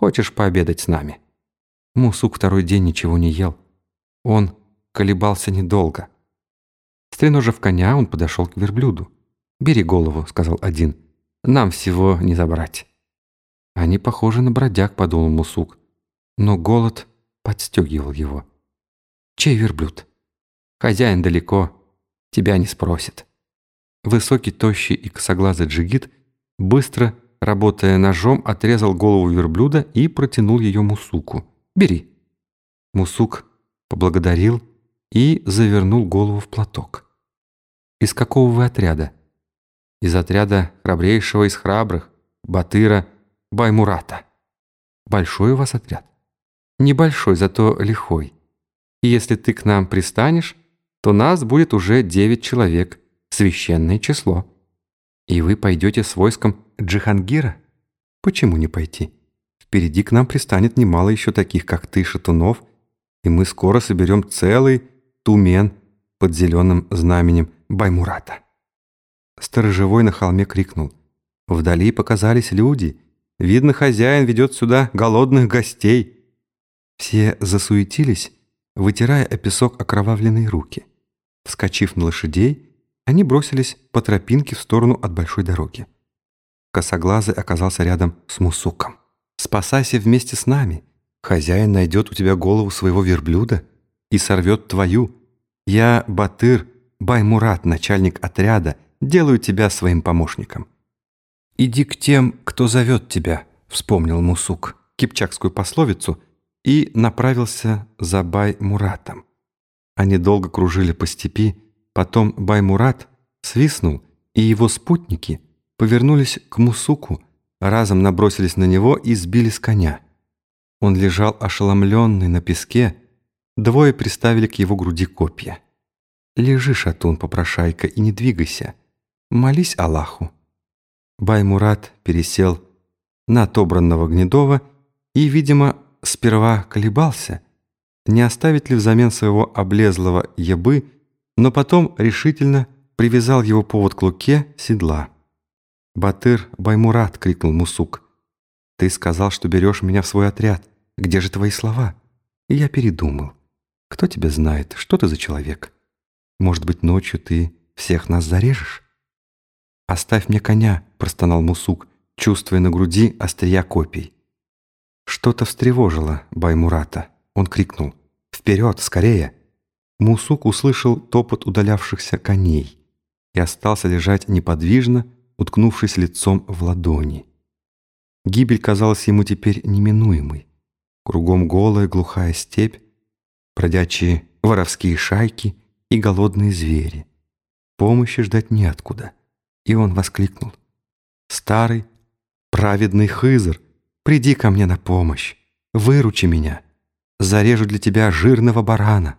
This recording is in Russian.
Хочешь пообедать с нами?» Мусук второй день ничего не ел. Он колебался недолго. Стреножив коня, он подошел к верблюду. «Бери голову», — сказал один. «Нам всего не забрать». «Они похожи на бродяг», — подумал Мусук. Но голод подстегивал его. «Чей верблюд?» «Хозяин далеко. Тебя не спросит». Высокий, тощий и косоглазый джигит, быстро, работая ножом, отрезал голову верблюда и протянул ее Мусуку. «Бери». Мусук поблагодарил и завернул голову в платок. «Из какого вы отряда?» «Из отряда храбрейшего из храбрых, Батыра Баймурата». «Большой у вас отряд?» «Небольшой, зато лихой. И если ты к нам пристанешь, то нас будет уже девять человек, священное число. И вы пойдете с войском Джихангира? Почему не пойти? Впереди к нам пристанет немало еще таких, как ты, шатунов, и мы скоро соберем целый тумен под зеленым знаменем Баймурата. Сторожевой на холме крикнул. Вдали показались люди. Видно, хозяин ведет сюда голодных гостей. Все засуетились, вытирая о песок окровавленные руки. Вскочив на лошадей, они бросились по тропинке в сторону от большой дороги. Косоглазый оказался рядом с Мусуком. «Спасайся вместе с нами. Хозяин найдет у тебя голову своего верблюда и сорвет твою. Я, Батыр, Баймурат, начальник отряда, делаю тебя своим помощником». «Иди к тем, кто зовет тебя», — вспомнил Мусук кипчакскую пословицу и направился за Баймуратом. Они долго кружили по степи, Потом Баймурат свистнул, и его спутники повернулись к Мусуку, разом набросились на него и сбили с коня. Он лежал ошеломленный на песке, двое приставили к его груди копья. «Лежи, шатун, попрошайка, и не двигайся. Молись Аллаху». Баймурат пересел на отобранного Гнедова и, видимо, сперва колебался, не оставить ли взамен своего облезлого ебы но потом решительно привязал его повод к луке седла. «Батыр Баймурат!» — крикнул Мусук. «Ты сказал, что берешь меня в свой отряд. Где же твои слова?» И я передумал. «Кто тебя знает? Что ты за человек? Может быть, ночью ты всех нас зарежешь?» «Оставь мне коня!» — простонал Мусук, чувствуя на груди острия копий. Что-то встревожило Баймурата. Он крикнул. «Вперед, скорее!» Мусук услышал топот удалявшихся коней и остался лежать неподвижно, уткнувшись лицом в ладони. Гибель казалась ему теперь неминуемой. Кругом голая глухая степь, бродячие воровские шайки и голодные звери. Помощи ждать неоткуда. И он воскликнул. «Старый, праведный Хызр, приди ко мне на помощь, выручи меня, зарежу для тебя жирного барана».